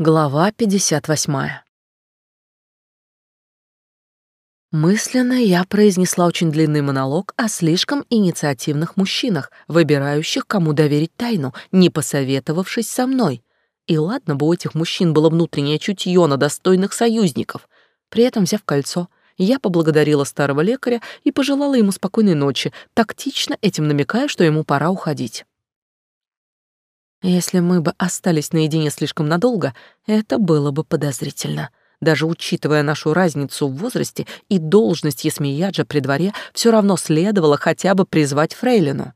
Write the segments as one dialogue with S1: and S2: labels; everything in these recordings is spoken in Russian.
S1: Глава 58. Мысленно я произнесла очень длинный монолог о слишком инициативных мужчинах, выбирающих, кому доверить тайну, не посоветовавшись со мной. И ладно бы у этих мужчин было внутреннее чутье на достойных союзников. При этом, взяв кольцо, я поблагодарила старого лекаря и пожелала ему спокойной ночи, тактично этим намекая, что ему пора уходить. Если мы бы остались наедине слишком надолго, это было бы подозрительно. Даже учитывая нашу разницу в возрасте и должность Есмияджа при дворе, все равно следовало хотя бы призвать Фрейлину.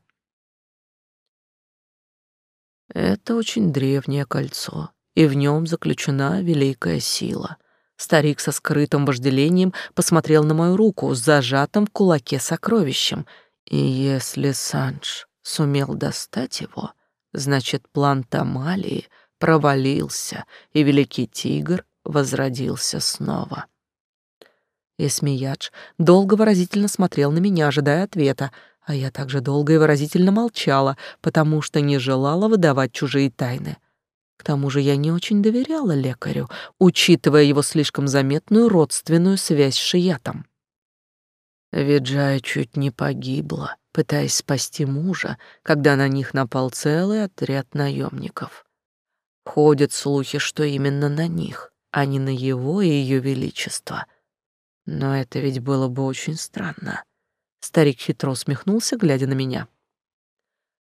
S1: Это очень древнее кольцо, и в нем заключена великая сила. Старик со скрытым вожделением посмотрел на мою руку с зажатым в кулаке сокровищем, и если Санж сумел достать его, Значит, план Тамалии провалился, и великий тигр возродился снова. Эсмиядж долго выразительно смотрел на меня, ожидая ответа, а я также долго и выразительно молчала, потому что не желала выдавать чужие тайны. К тому же я не очень доверяла лекарю, учитывая его слишком заметную родственную связь с Шиятом. Виджая чуть не погибла, пытаясь спасти мужа, когда на них напал целый отряд наемников. Ходят слухи, что именно на них, а не на его и ее величество. Но это ведь было бы очень странно. Старик хитро усмехнулся, глядя на меня.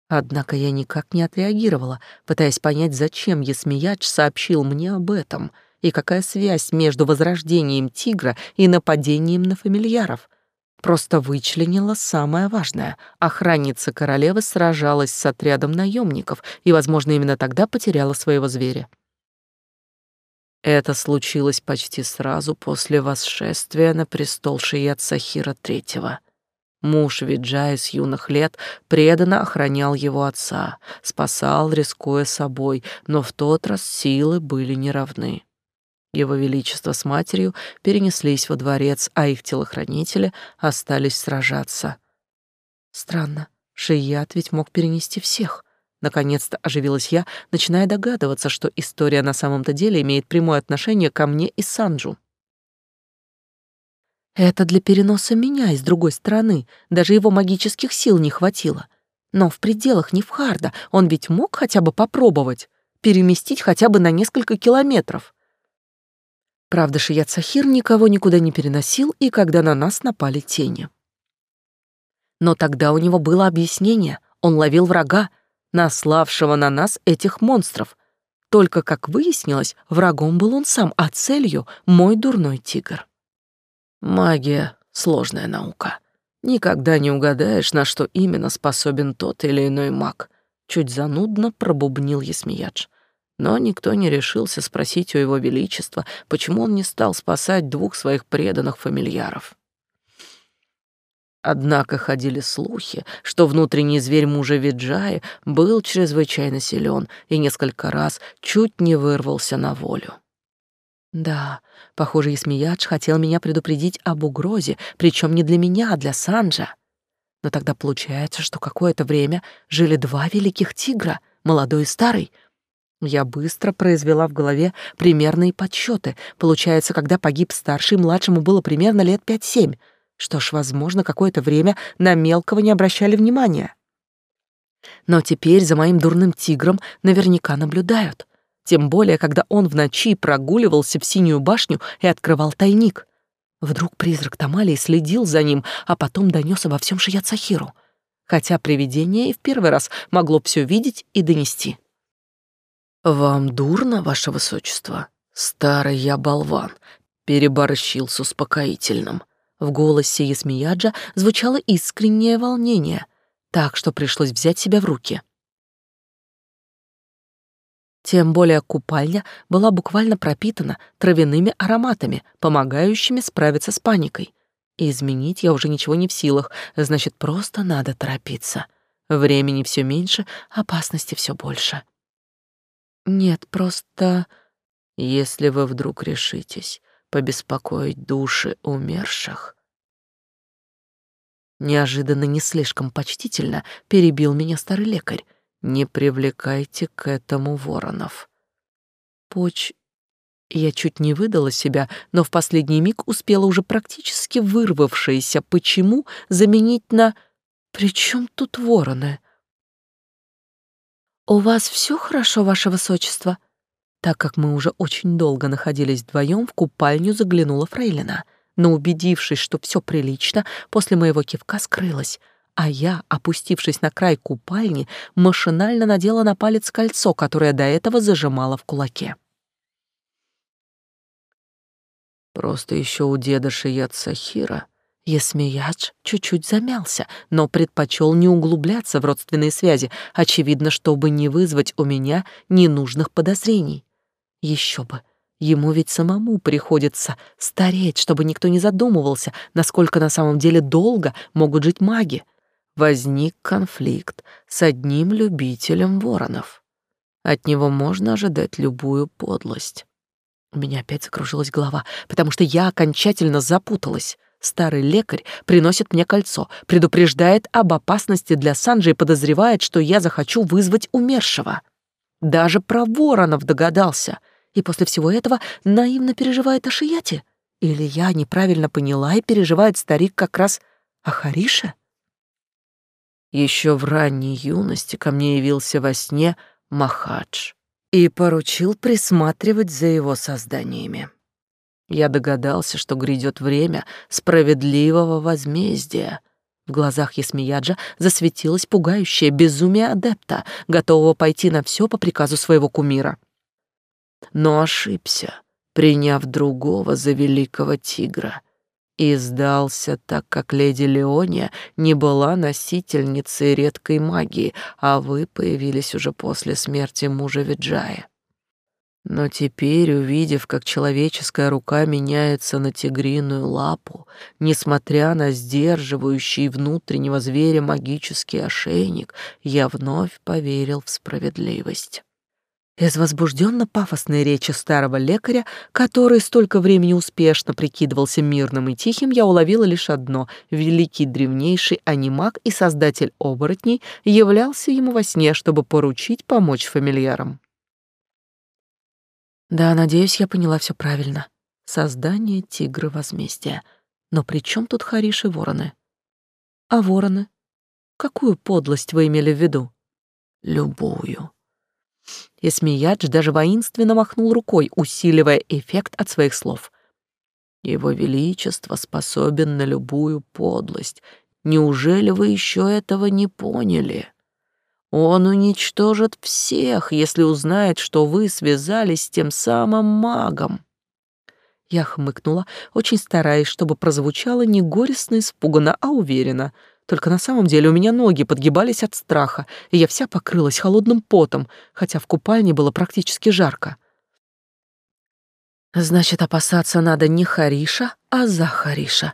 S1: Однако я никак не отреагировала, пытаясь понять, зачем Есмияч сообщил мне об этом и какая связь между возрождением тигра и нападением на фамильяров — Просто вычленила самое важное. Охранница королевы сражалась с отрядом наемников и, возможно, именно тогда потеряла своего зверя. Это случилось почти сразу после восшествия на престол Шият Сахира III. Муж Виджая с юных лет преданно охранял его отца, спасал, рискуя собой, но в тот раз силы были неравны. Его Величество с матерью перенеслись во дворец, а их телохранители остались сражаться. Странно, Шият ведь мог перенести всех. Наконец-то оживилась я, начиная догадываться, что история на самом-то деле имеет прямое отношение ко мне и Санджу. Это для переноса меня из другой стороны, даже его магических сил не хватило. Но в пределах Невхарда он ведь мог хотя бы попробовать, переместить хотя бы на несколько километров. Правда, Шият Сахир никого никуда не переносил, и когда на нас напали тени. Но тогда у него было объяснение. Он ловил врага, наславшего на нас этих монстров. Только, как выяснилось, врагом был он сам, а целью — мой дурной тигр. Магия — сложная наука. Никогда не угадаешь, на что именно способен тот или иной маг. Чуть занудно пробубнил Есмиядж но никто не решился спросить у его величества, почему он не стал спасать двух своих преданных фамильяров. Однако ходили слухи, что внутренний зверь мужа Виджаи был чрезвычайно силен и несколько раз чуть не вырвался на волю. Да, похоже, Исмиядж хотел меня предупредить об угрозе, причем не для меня, а для Санджа. Но тогда получается, что какое-то время жили два великих тигра, молодой и старый — я быстро произвела в голове примерные подсчеты. Получается, когда погиб старший, младшему было примерно лет пять-семь. Что ж, возможно, какое-то время на мелкого не обращали внимания. Но теперь за моим дурным тигром наверняка наблюдают. Тем более, когда он в ночи прогуливался в синюю башню и открывал тайник. Вдруг призрак Тамалии следил за ним, а потом донес обо всем Шияцахиру. Хотя привидение и в первый раз могло все видеть и донести. «Вам дурно, ваше высочество?» Старый я болван, переборщил с успокоительным. В голосе Ясмияджа звучало искреннее волнение, так что пришлось взять себя в руки. Тем более купальня была буквально пропитана травяными ароматами, помогающими справиться с паникой. И изменить я уже ничего не в силах, значит, просто надо торопиться. Времени все меньше, опасности все больше. Нет, просто... Если вы вдруг решитесь побеспокоить души умерших... Неожиданно, не слишком почтительно перебил меня старый лекарь. Не привлекайте к этому воронов. Поч... Я чуть не выдала себя, но в последний миг успела уже практически вырвавшееся «почему» заменить на «при чем тут вороны?» «У вас все хорошо, ваше высочество?» Так как мы уже очень долго находились вдвоем, в купальню заглянула Фрейлина, но, убедившись, что все прилично, после моего кивка скрылась, а я, опустившись на край купальни, машинально надела на палец кольцо, которое до этого зажимала в кулаке. Просто еще у деда Шият Сахира Есмеядж чуть-чуть замялся, но предпочел не углубляться в родственные связи, очевидно, чтобы не вызвать у меня ненужных подозрений. Еще бы, ему ведь самому приходится стареть, чтобы никто не задумывался, насколько на самом деле долго могут жить маги. Возник конфликт с одним любителем воронов. От него можно ожидать любую подлость. У меня опять закружилась голова, потому что я окончательно запуталась. Старый лекарь приносит мне кольцо, предупреждает об опасности для Санджи и подозревает, что я захочу вызвать умершего. Даже про воронов догадался. И после всего этого наивно переживает о Шияте? Или я неправильно поняла и переживает старик как раз о Харише? Еще в ранней юности ко мне явился во сне Махадж и поручил присматривать за его созданиями. Я догадался, что грядет время справедливого возмездия. В глазах Ясмияджа засветилось пугающее безумие адепта, готового пойти на все по приказу своего кумира. Но ошибся, приняв другого за великого тигра, и сдался, так как леди Леония не была носительницей редкой магии, а вы появились уже после смерти мужа Виджая. Но теперь, увидев, как человеческая рука меняется на тигриную лапу, несмотря на сдерживающий внутреннего зверя магический ошейник, я вновь поверил в справедливость. Из возбужденно-пафосной речи старого лекаря, который столько времени успешно прикидывался мирным и тихим, я уловила лишь одно — великий древнейший анимак и создатель оборотней являлся ему во сне, чтобы поручить помочь фамильярам. Да, надеюсь, я поняла все правильно. Создание тигра возмездия. Но при чем тут Хариш и вороны? А вороны? Какую подлость вы имели в виду? Любую. И Смеядж даже воинственно махнул рукой, усиливая эффект от своих слов. Его Величество способен на любую подлость. Неужели вы еще этого не поняли? Он уничтожит всех, если узнает, что вы связались с тем самым магом. Я хмыкнула, очень стараясь, чтобы прозвучало не горестно испуганно, а уверенно. Только на самом деле у меня ноги подгибались от страха, и я вся покрылась холодным потом, хотя в купальне было практически жарко. Значит, опасаться надо не Хариша, а за Хариша.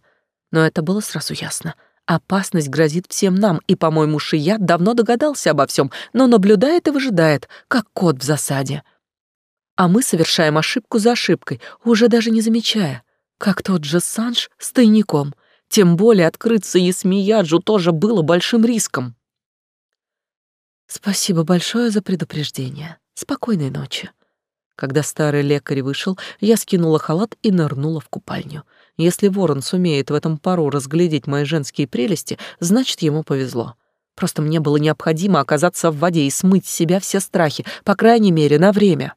S1: Но это было сразу ясно. Опасность грозит всем нам, и, по-моему, Шият давно догадался обо всем, но наблюдает и выжидает, как кот в засаде. А мы совершаем ошибку за ошибкой, уже даже не замечая, как тот же Санж с тайником. Тем более открыться Есмияджу тоже было большим риском. Спасибо большое за предупреждение. Спокойной ночи. Когда старый лекарь вышел, я скинула халат и нырнула в купальню. Если ворон сумеет в этом пару разглядеть мои женские прелести, значит, ему повезло. Просто мне было необходимо оказаться в воде и смыть с себя все страхи, по крайней мере, на время.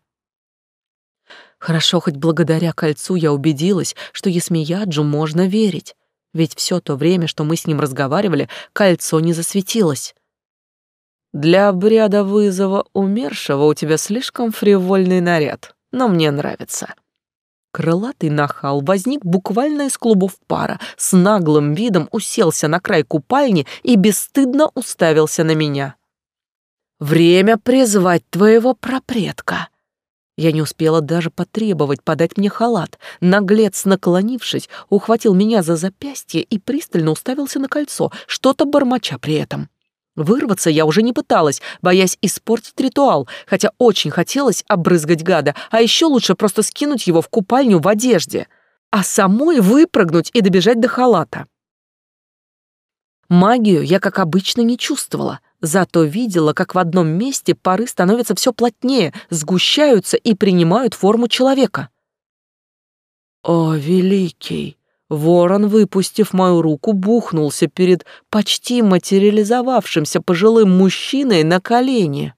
S1: Хорошо, хоть благодаря кольцу я убедилась, что Есмияджу можно верить, ведь все то время, что мы с ним разговаривали, кольцо не засветилось. Для обряда вызова умершего у тебя слишком фривольный наряд, но мне нравится. Крылатый нахал возник буквально из клубов пара, с наглым видом уселся на край купальни и бесстыдно уставился на меня. «Время призвать твоего пропредка!» Я не успела даже потребовать подать мне халат. Наглец, наклонившись, ухватил меня за запястье и пристально уставился на кольцо, что-то бормоча при этом. Вырваться я уже не пыталась, боясь испортить ритуал, хотя очень хотелось обрызгать гада, а еще лучше просто скинуть его в купальню в одежде, а самой выпрыгнуть и добежать до халата. Магию я, как обычно, не чувствовала, зато видела, как в одном месте пары становятся все плотнее, сгущаются и принимают форму человека. О, великий! Ворон, выпустив мою руку, бухнулся перед почти материализовавшимся пожилым мужчиной на колени.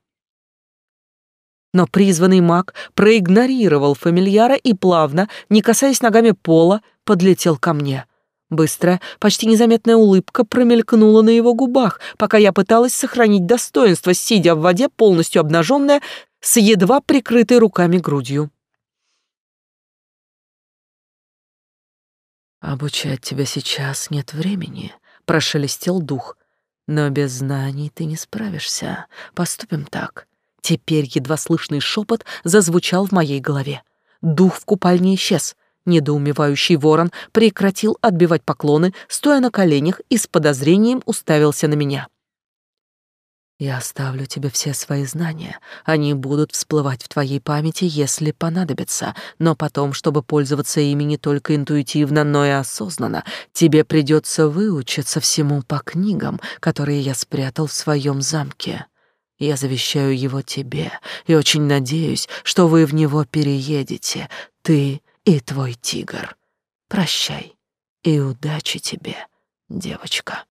S1: Но призванный маг проигнорировал фамильяра и плавно, не касаясь ногами пола, подлетел ко мне. Быстрая, почти незаметная улыбка промелькнула на его губах, пока я пыталась сохранить достоинство, сидя в воде, полностью обнаженная, с едва прикрытой руками грудью. «Обучать тебя сейчас нет времени», — прошелестел дух. «Но без знаний ты не справишься. Поступим так. Теперь едва слышный шепот зазвучал в моей голове. Дух в купальне исчез. Недоумевающий ворон прекратил отбивать поклоны, стоя на коленях и с подозрением уставился на меня. «Я оставлю тебе все свои знания. Они будут всплывать в твоей памяти, если понадобится. Но потом, чтобы пользоваться ими не только интуитивно, но и осознанно, тебе придется выучиться всему по книгам, которые я спрятал в своем замке. Я завещаю его тебе и очень надеюсь, что вы в него переедете, ты и твой тигр. Прощай и удачи тебе, девочка.